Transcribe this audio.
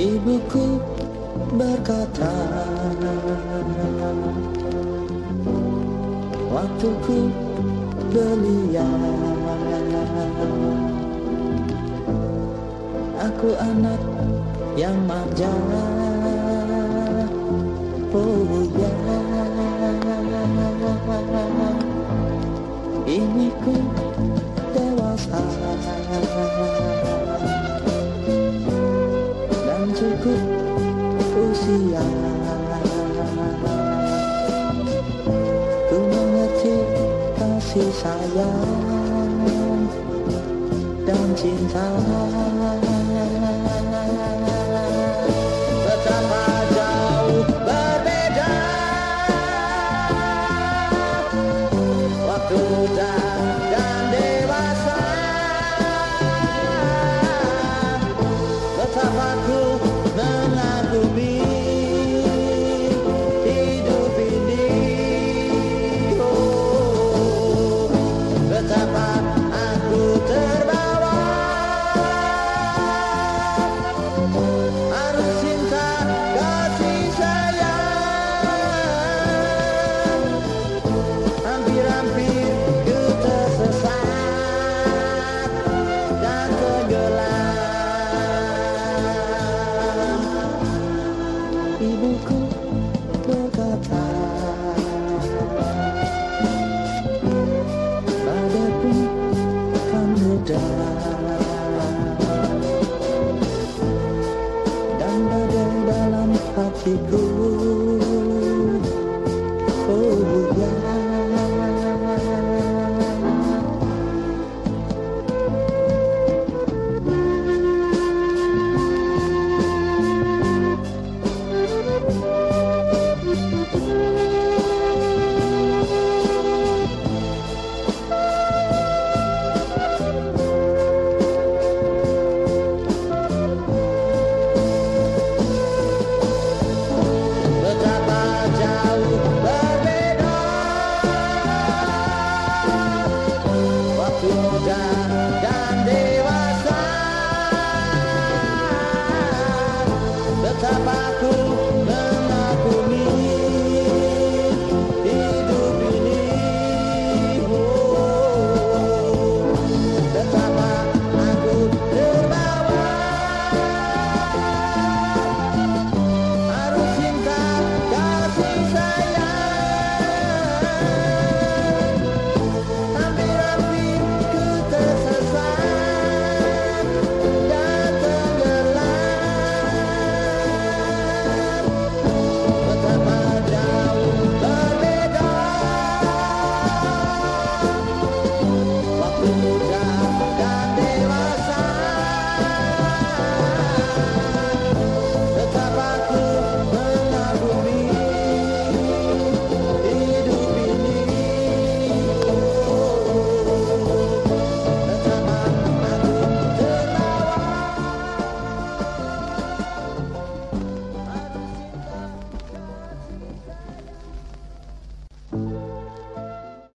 Ibuku berkata Waktuku belia. Aku anak yang manja Ini ku dewasa Dan cukup usia. Kasih sayang dan cinta to die. could